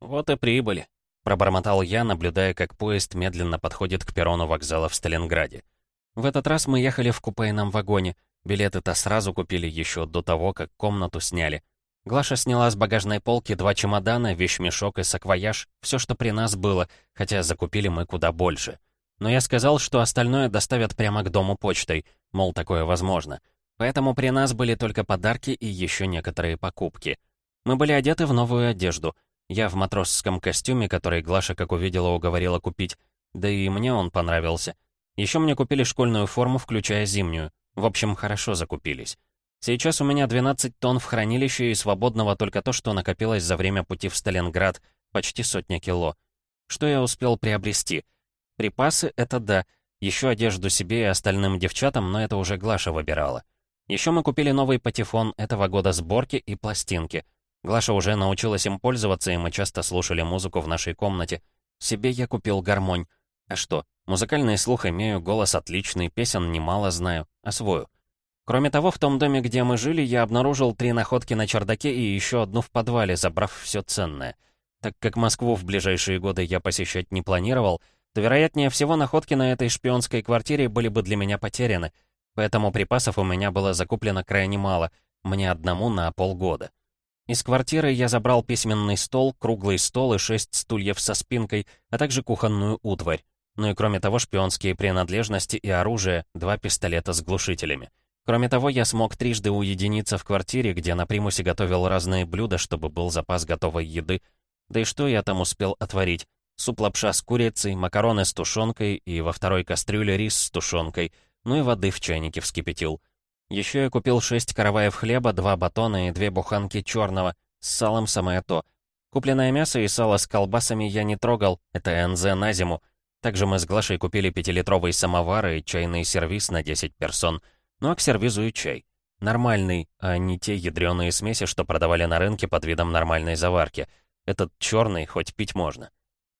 Вот и прибыли», — пробормотал я, наблюдая, как поезд медленно подходит к перрону вокзала в Сталинграде. В этот раз мы ехали в купейном вагоне. Билеты-то сразу купили еще до того, как комнату сняли. Глаша сняла с багажной полки два чемодана, вещмешок и саквояж, все, что при нас было, хотя закупили мы куда больше. Но я сказал, что остальное доставят прямо к дому почтой, мол, такое возможно. Поэтому при нас были только подарки и еще некоторые покупки. Мы были одеты в новую одежду. Я в матросском костюме, который Глаша, как увидела, уговорила купить. Да и мне он понравился. Еще мне купили школьную форму, включая зимнюю. В общем, хорошо закупились. Сейчас у меня 12 тонн в хранилище и свободного только то, что накопилось за время пути в Сталинград, почти сотня кило. Что я успел приобрести? Припасы — это да. Еще одежду себе и остальным девчатам, но это уже Глаша выбирала. Еще мы купили новый патефон этого года сборки и пластинки. Глаша уже научилась им пользоваться, и мы часто слушали музыку в нашей комнате. Себе я купил гармонь. А что, музыкальный слух имею, голос отличный, песен немало знаю, освою. Кроме того, в том доме, где мы жили, я обнаружил три находки на чердаке и еще одну в подвале, забрав все ценное. Так как Москву в ближайшие годы я посещать не планировал, то, вероятнее всего, находки на этой шпионской квартире были бы для меня потеряны, поэтому припасов у меня было закуплено крайне мало, мне одному на полгода. Из квартиры я забрал письменный стол, круглый стол и шесть стульев со спинкой, а также кухонную утварь. Ну и кроме того, шпионские принадлежности и оружие, два пистолета с глушителями. Кроме того, я смог трижды уединиться в квартире, где на примусе готовил разные блюда, чтобы был запас готовой еды. Да и что я там успел отварить? Суп-лапша с курицей, макароны с тушенкой и во второй кастрюле рис с тушенкой, ну и воды в чайнике вскипятил. Еще я купил шесть караваев хлеба, два батона и две буханки черного, с салом самое то. Купленное мясо и сало с колбасами я не трогал, это НЗ на зиму. Также мы с Глашей купили пятилитровый самовар и чайный сервиз на 10 персон — ну а к сервизу и чай. Нормальный, а не те ядреные смеси, что продавали на рынке под видом нормальной заварки. Этот черный хоть пить можно.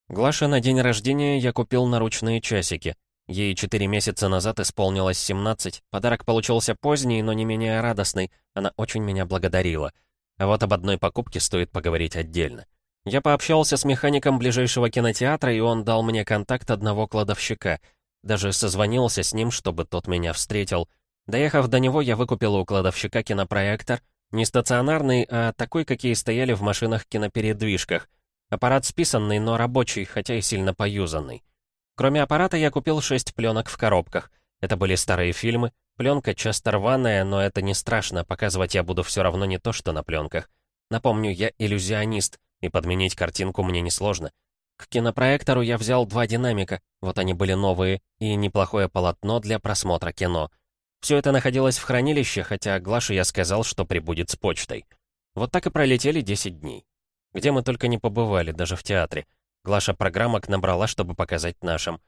Глаше на день рождения я купил наручные часики. Ей 4 месяца назад исполнилось 17. Подарок получился поздний, но не менее радостный. Она очень меня благодарила. А вот об одной покупке стоит поговорить отдельно. Я пообщался с механиком ближайшего кинотеатра, и он дал мне контакт одного кладовщика. Даже созвонился с ним, чтобы тот меня встретил. Доехав до него, я выкупил у кладовщика кинопроектор, не стационарный, а такой, какие стояли в машинах-кинопередвижках. Аппарат списанный, но рабочий, хотя и сильно поюзанный. Кроме аппарата я купил шесть пленок в коробках. Это были старые фильмы, пленка часто рваная, но это не страшно, показывать я буду все равно не то, что на пленках. Напомню, я иллюзионист, и подменить картинку мне несложно. К кинопроектору я взял два динамика, вот они были новые, и неплохое полотно для просмотра кино. Все это находилось в хранилище, хотя Глаше я сказал, что прибудет с почтой. Вот так и пролетели 10 дней. Где мы только не побывали, даже в театре. Глаша программок набрала, чтобы показать нашим.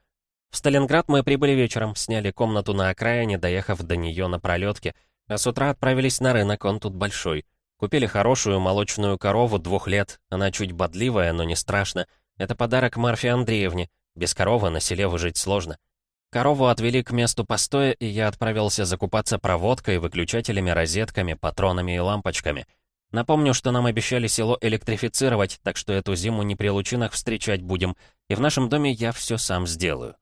В Сталинград мы прибыли вечером, сняли комнату на окраине, доехав до нее на пролетке, а с утра отправились на рынок, он тут большой. Купили хорошую молочную корову двух лет, она чуть бодливая, но не страшно. Это подарок Марфе Андреевне. Без коровы на селе выжить сложно. Корову отвели к месту постоя, и я отправился закупаться проводкой, выключателями, розетками, патронами и лампочками. Напомню, что нам обещали село электрифицировать, так что эту зиму не при лучинах встречать будем, и в нашем доме я все сам сделаю.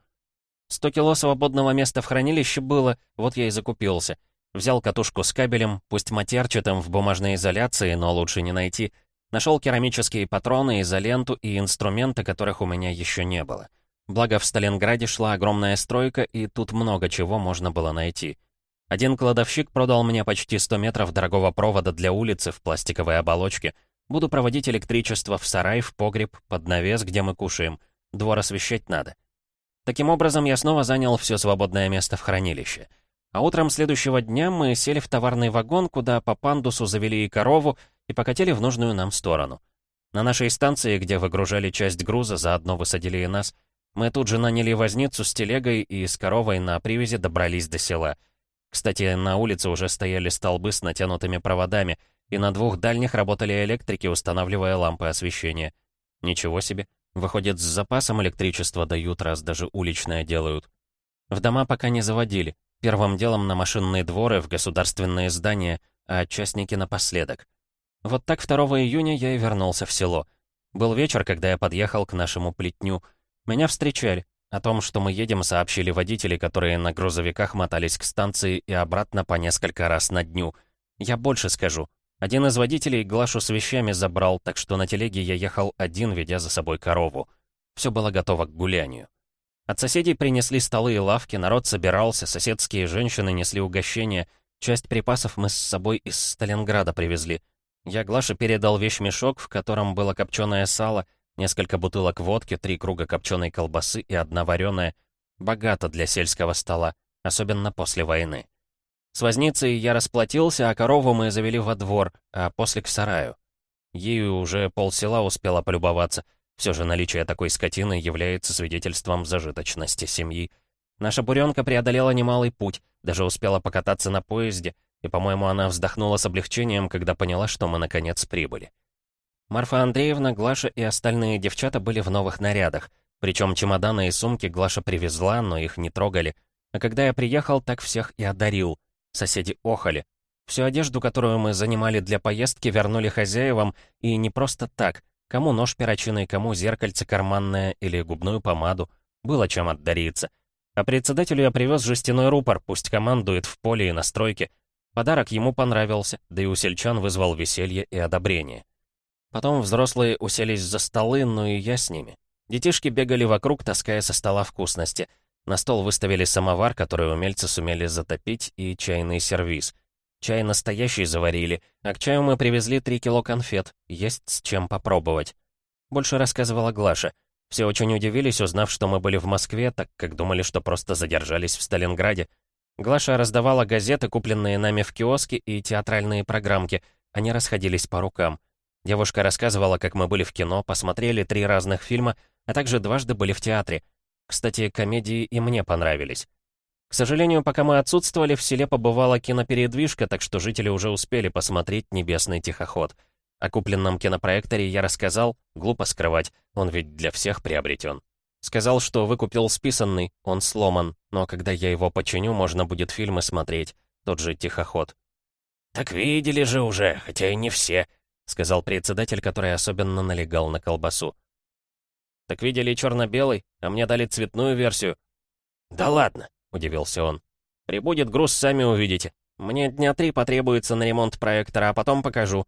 100 кило свободного места в хранилище было, вот я и закупился. Взял катушку с кабелем, пусть матерчатым в бумажной изоляции, но лучше не найти. Нашел керамические патроны, изоленту и инструменты, которых у меня еще не было. Благо в Сталинграде шла огромная стройка, и тут много чего можно было найти. Один кладовщик продал мне почти 100 метров дорогого провода для улицы в пластиковой оболочке. Буду проводить электричество в сарай, в погреб, под навес, где мы кушаем. Двор освещать надо. Таким образом, я снова занял все свободное место в хранилище. А утром следующего дня мы сели в товарный вагон, куда по пандусу завели и корову, и покатили в нужную нам сторону. На нашей станции, где выгружали часть груза, заодно высадили и нас — мы тут же наняли возницу с телегой и с коровой на привязи добрались до села. Кстати, на улице уже стояли столбы с натянутыми проводами, и на двух дальних работали электрики, устанавливая лампы освещения. Ничего себе. Выходит, с запасом электричества дают, раз даже уличное делают. В дома пока не заводили. Первым делом на машинные дворы, в государственные здания, а частники напоследок. Вот так 2 июня я и вернулся в село. Был вечер, когда я подъехал к нашему плетню. Меня встречали. О том, что мы едем, сообщили водители, которые на грузовиках мотались к станции и обратно по несколько раз на дню. Я больше скажу. Один из водителей Глашу с вещами забрал, так что на телеге я ехал один, ведя за собой корову. Все было готово к гулянию. От соседей принесли столы и лавки, народ собирался, соседские женщины несли угощения. Часть припасов мы с собой из Сталинграда привезли. Я Глаше передал вещмешок, в котором было копченое сало, несколько бутылок водки, три круга копченой колбасы и одна вареная. Богато для сельского стола, особенно после войны. С возницей я расплатился, а корову мы завели во двор, а после к сараю. Ею уже полсела успела полюбоваться. Все же наличие такой скотины является свидетельством зажиточности семьи. Наша буренка преодолела немалый путь, даже успела покататься на поезде, и, по-моему, она вздохнула с облегчением, когда поняла, что мы наконец прибыли. Марфа Андреевна, Глаша и остальные девчата были в новых нарядах. Причем чемоданы и сумки Глаша привезла, но их не трогали. А когда я приехал, так всех и одарил. Соседи охали. Всю одежду, которую мы занимали для поездки, вернули хозяевам, и не просто так. Кому нож перочинный, кому зеркальце карманное или губную помаду. Было чем отдариться. А председателю я привез жестяной рупор, пусть командует в поле и на стройке. Подарок ему понравился, да и у сельчан вызвал веселье и одобрение. Потом взрослые уселись за столы, ну и я с ними. Детишки бегали вокруг, таская со стола вкусности. На стол выставили самовар, который умельцы сумели затопить, и чайный сервиз. Чай настоящий заварили, а к чаю мы привезли 3 кило конфет, есть с чем попробовать. Больше рассказывала Глаша. Все очень удивились, узнав, что мы были в Москве, так как думали, что просто задержались в Сталинграде. Глаша раздавала газеты, купленные нами в киоске, и театральные программки. Они расходились по рукам. Девушка рассказывала, как мы были в кино, посмотрели три разных фильма, а также дважды были в театре. Кстати, комедии и мне понравились. К сожалению, пока мы отсутствовали, в селе побывала кинопередвижка, так что жители уже успели посмотреть «Небесный тихоход». О купленном кинопроекторе я рассказал, глупо скрывать, он ведь для всех приобретен. Сказал, что выкупил списанный, он сломан, но когда я его починю, можно будет фильмы смотреть. Тот же «Тихоход». «Так видели же уже, хотя и не все», — сказал председатель, который особенно налегал на колбасу. «Так видели черно-белый, а мне дали цветную версию». «Да ладно», — удивился он. «Прибудет груз, сами увидите. Мне дня три потребуется на ремонт проектора, а потом покажу».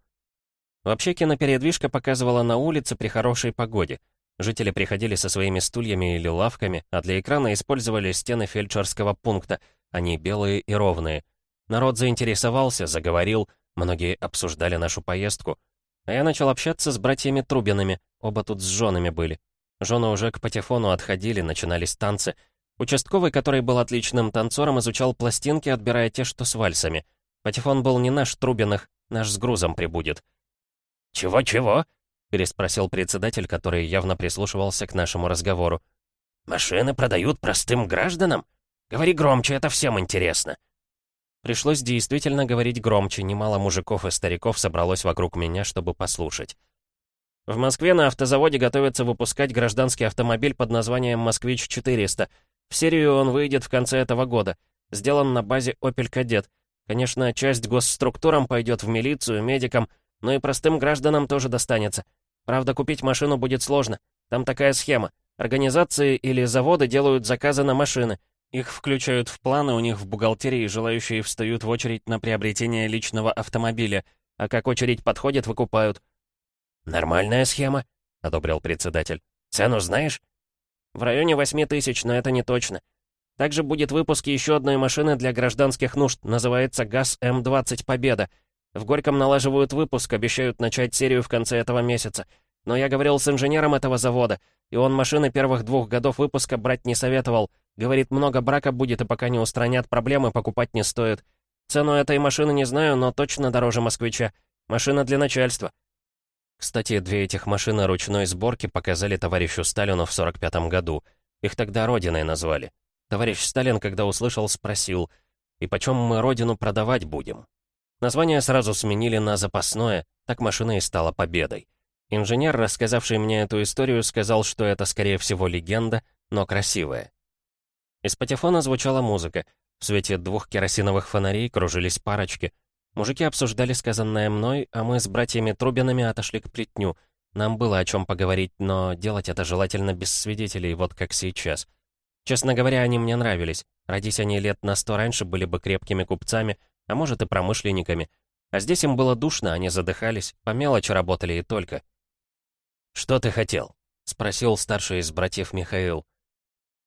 Вообще кинопередвижка показывала на улице при хорошей погоде — Жители приходили со своими стульями или лавками, а для экрана использовали стены фельдшерского пункта, они белые и ровные. Народ заинтересовался, заговорил, многие обсуждали нашу поездку. А я начал общаться с братьями Трубинами, оба тут с женами были. Жены уже к патефону отходили, начинались танцы. Участковый, который был отличным танцором, изучал пластинки, отбирая те, что с вальсами. Патефон был не наш Трубиных, наш с грузом прибудет. «Чего-чего?» переспросил председатель, который явно прислушивался к нашему разговору. «Машины продают простым гражданам? Говори громче, это всем интересно». Пришлось действительно говорить громче, немало мужиков и стариков собралось вокруг меня, чтобы послушать. В Москве на автозаводе готовятся выпускать гражданский автомобиль под названием «Москвич-400». В серию он выйдет в конце этого года. Сделан на базе «Опель Кадет». Конечно, часть госструктурам пойдет в милицию, медикам, но и простым гражданам тоже достанется. Правда, купить машину будет сложно. Там такая схема. Организации или заводы делают заказы на машины. Их включают в планы, у них в бухгалтерии желающие встают в очередь на приобретение личного автомобиля, а как очередь подходит, выкупают. «Нормальная схема», — одобрил председатель. «Цену знаешь?» «В районе 8 тысяч, но это не точно. Также будет выпуск еще одной машины для гражданских нужд, называется ГАЗ-М20 «Победа». В Горьком налаживают выпуск, обещают начать серию в конце этого месяца. Но я говорил с инженером этого завода, и он машины первых двух годов выпуска брать не советовал. Говорит, много брака будет, и пока не устранят проблемы, покупать не стоит. Цену этой машины не знаю, но точно дороже москвича. Машина для начальства. Кстати, две этих машины ручной сборки показали товарищу Сталину в 45 году. Их тогда Родиной назвали. Товарищ Сталин, когда услышал, спросил, «И почем мы Родину продавать будем?» Название сразу сменили на запасное, так машина и стала победой. Инженер, рассказавший мне эту историю, сказал, что это, скорее всего, легенда, но красивая. Из патефона звучала музыка. В свете двух керосиновых фонарей кружились парочки. Мужики обсуждали сказанное мной, а мы с братьями Трубинами отошли к плетню. Нам было о чем поговорить, но делать это желательно без свидетелей, вот как сейчас. Честно говоря, они мне нравились. Родись они лет на сто раньше, были бы крепкими купцами, а может и промышленниками. А здесь им было душно, они задыхались, по мелочи работали и только. «Что ты хотел?» — спросил старший из братьев Михаил.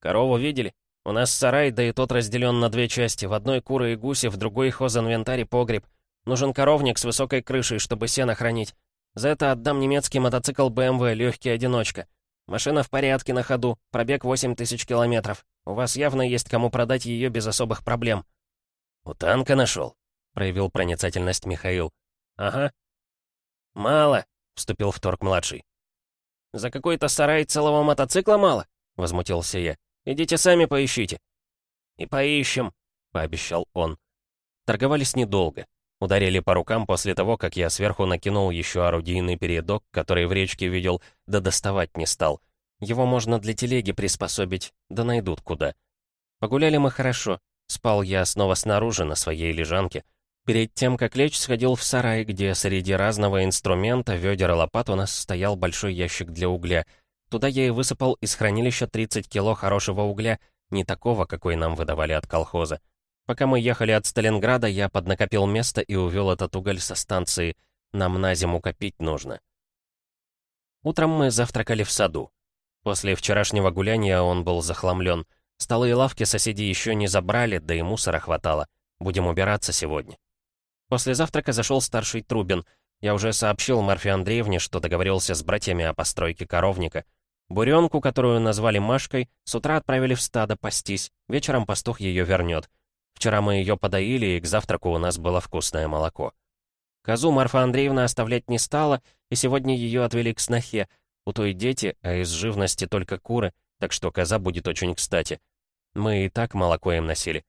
«Корову видели? У нас сарай, да и тот разделен на две части. В одной куры и гуси, в другой хозинвентарь и погреб. Нужен коровник с высокой крышей, чтобы сено хранить. За это отдам немецкий мотоцикл BMW, легкий одиночка. Машина в порядке на ходу, пробег 8 тысяч километров. У вас явно есть кому продать ее без особых проблем». «У танка нашел», — проявил проницательность Михаил. «Ага». «Мало», — вступил в торг младший. «За какой-то сарай целого мотоцикла мало?» — возмутился я. «Идите сами поищите». «И поищем», — пообещал он. Торговались недолго. Ударили по рукам после того, как я сверху накинул еще орудийный передок, который в речке видел, да доставать не стал. Его можно для телеги приспособить, да найдут куда. Погуляли мы хорошо. Спал я снова снаружи, на своей лежанке. Перед тем, как лечь, сходил в сарай, где среди разного инструмента, ведер и лопат у нас стоял большой ящик для угля. Туда я и высыпал из хранилища 30 кило хорошего угля, не такого, какой нам выдавали от колхоза. Пока мы ехали от Сталинграда, я поднакопил место и увел этот уголь со станции. Нам на зиму копить нужно. Утром мы завтракали в саду. После вчерашнего гуляния он был захламлен. Столы и лавки соседи еще не забрали, да и мусора хватало. Будем убираться сегодня. После завтрака зашел старший Трубин. Я уже сообщил Марфе Андреевне, что договорился с братьями о постройке коровника. Буренку, которую назвали Машкой, с утра отправили в стадо пастись. Вечером пастух ее вернет. Вчера мы ее подоили, и к завтраку у нас было вкусное молоко. Козу Марфа Андреевна оставлять не стала, и сегодня ее отвели к снохе. У той дети, а из живности только куры, так что коза будет очень кстати. Мы и так молоко им носили.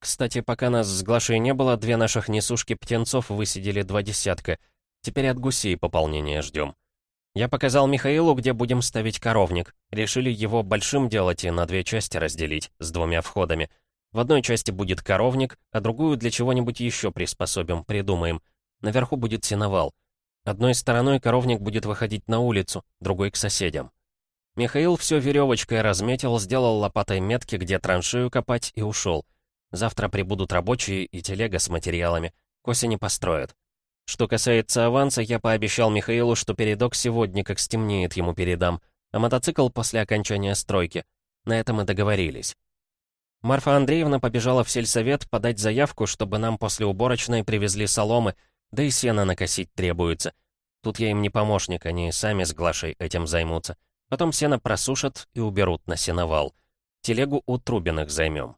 Кстати, пока нас с Глашей не было, две наших несушки птенцов высидели два десятка. Теперь от гусей пополнение ждем. Я показал Михаилу, где будем ставить коровник. Решили его большим делать и на две части разделить, с двумя входами — в одной части будет коровник, а другую для чего-нибудь еще приспособим, придумаем. Наверху будет сеновал. Одной стороной коровник будет выходить на улицу, другой к соседям. Михаил все веревочкой разметил, сделал лопатой метки, где траншею копать, и ушел. Завтра прибудут рабочие и телега с материалами. К осени построят. Что касается аванса, я пообещал Михаилу, что передок сегодня, как стемнеет, ему передам, а мотоцикл после окончания стройки. На этом мы договорились. Марфа Андреевна побежала в сельсовет подать заявку, чтобы нам после уборочной привезли соломы, да и сено накосить требуется. Тут я им не помощник, они сами с Глашей этим займутся. Потом сено просушат и уберут на сеновал. Телегу у Трубиных займем.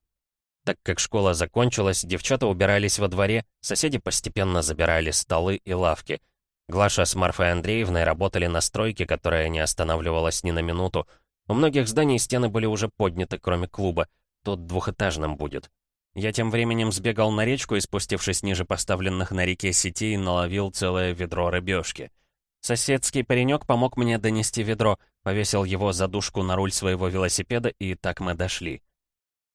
Так как школа закончилась, девчата убирались во дворе, соседи постепенно забирали столы и лавки. Глаша с Марфой Андреевной работали на стройке, которая не останавливалась ни на минуту. У многих зданий стены были уже подняты, кроме клуба тот двухэтажным будет. Я тем временем сбегал на речку и, спустившись ниже поставленных на реке сетей, наловил целое ведро рыбешки. Соседский паренек помог мне донести ведро, повесил его задушку на руль своего велосипеда, и так мы дошли.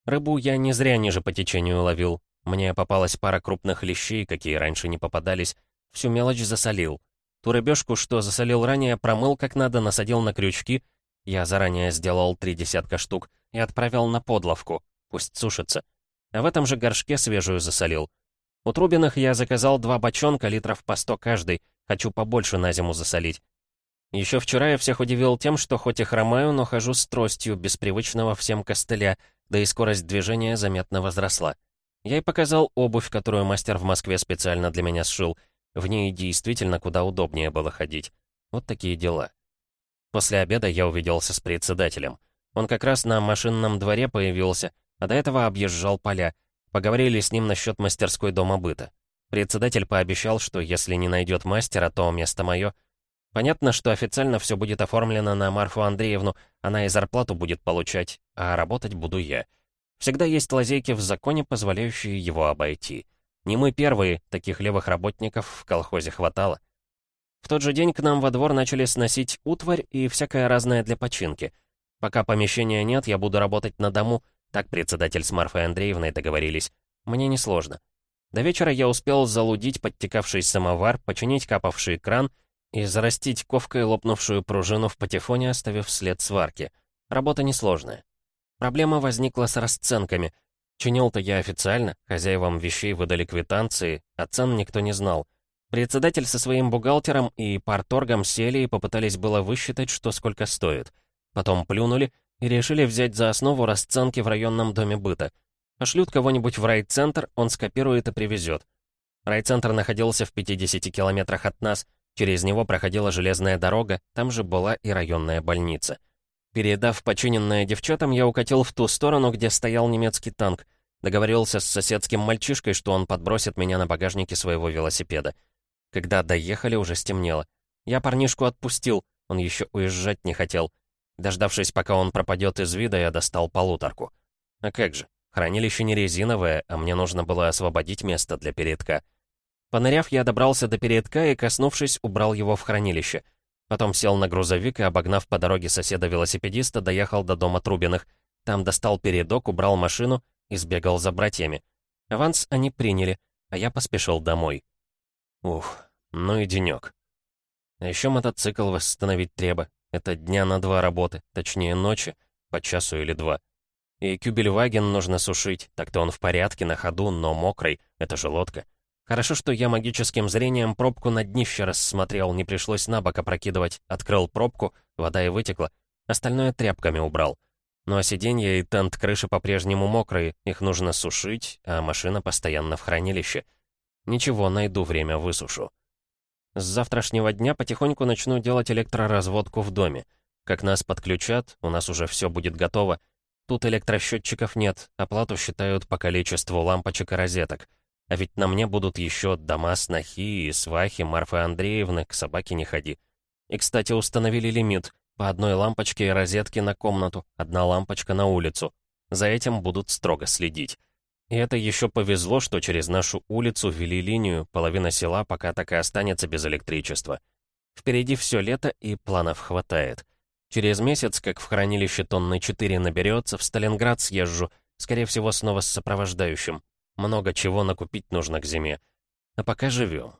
Рыбу я не зря ниже по течению ловил. Мне попалась пара крупных лещей, какие раньше не попадались. Всю мелочь засолил. Ту рыбешку, что засолил ранее, промыл как надо, насадил на крючки. Я заранее сделал три десятка штук и отправил на подловку, пусть сушится. А в этом же горшке свежую засолил. У Трубиных я заказал два бочонка, литров по сто каждый, хочу побольше на зиму засолить. Еще вчера я всех удивил тем, что хоть и хромаю, но хожу с тростью, без привычного всем костыля, да и скорость движения заметно возросла. Я и показал обувь, которую мастер в Москве специально для меня сшил. В ней действительно куда удобнее было ходить. Вот такие дела. После обеда я увиделся с председателем. Он как раз на машинном дворе появился, а до этого объезжал поля. Поговорили с ним насчет мастерской дома быта. Председатель пообещал, что если не найдет мастера, то место мое. Понятно, что официально все будет оформлено на Марфу Андреевну, она и зарплату будет получать, а работать буду я. Всегда есть лазейки в законе, позволяющие его обойти. Не мы первые, таких левых работников в колхозе хватало. В тот же день к нам во двор начали сносить утварь и всякое разное для починки — Пока помещения нет, я буду работать на дому. Так председатель с Марфой Андреевной договорились. Мне несложно. До вечера я успел залудить подтекавший самовар, починить капавший кран, и зарастить ковкой лопнувшую пружину в патефоне, оставив след сварки. Работа несложная. Проблема возникла с расценками. Чинил-то я официально, хозяевам вещей выдали квитанции, а цен никто не знал. Председатель со своим бухгалтером и парторгом сели и попытались было высчитать, что сколько стоит. Потом плюнули и решили взять за основу расценки в районном доме быта. Пошлют кого-нибудь в райцентр, он скопирует и привезет. Райцентр находился в 50 километрах от нас, через него проходила железная дорога, там же была и районная больница. Передав починенное девчатам, я укатил в ту сторону, где стоял немецкий танк. Договорился с соседским мальчишкой, что он подбросит меня на багажнике своего велосипеда. Когда доехали, уже стемнело. Я парнишку отпустил, он еще уезжать не хотел. Дождавшись, пока он пропадет из вида, я достал полуторку. А как же, хранилище не резиновое, а мне нужно было освободить место для передка. Поныряв, я добрался до передка и, коснувшись, убрал его в хранилище. Потом сел на грузовик и, обогнав по дороге соседа-велосипедиста, доехал до дома Трубиных. Там достал передок, убрал машину и сбегал за братьями. Аванс они приняли, а я поспешил домой. Ух, ну и денек. А еще мотоцикл восстановить треба. Это дня на два работы, точнее ночи, по часу или два. И кюбельваген нужно сушить, так-то он в порядке, на ходу, но мокрый, это же лодка. Хорошо, что я магическим зрением пробку на днище рассмотрел, не пришлось на бок опрокидывать. Открыл пробку, вода и вытекла. Остальное тряпками убрал. Ну а сиденья и тент крыши по-прежнему мокрые, их нужно сушить, а машина постоянно в хранилище. Ничего, найду время, высушу. С завтрашнего дня потихоньку начну делать электроразводку в доме. Как нас подключат, у нас уже все будет готово. Тут электросчетчиков нет, оплату считают по количеству лампочек и розеток. А ведь на мне будут еще дома снохи и свахи Марфы Андреевны, к собаке не ходи. И, кстати, установили лимит. По одной лампочке и розетке на комнату, одна лампочка на улицу. За этим будут строго следить. И это еще повезло, что через нашу улицу ввели линию, половина села пока так и останется без электричества. Впереди все лето, и планов хватает. Через месяц, как в хранилище тонны 4 наберется, в Сталинград съезжу, скорее всего, снова с сопровождающим. Много чего накупить нужно к зиме. А пока живем.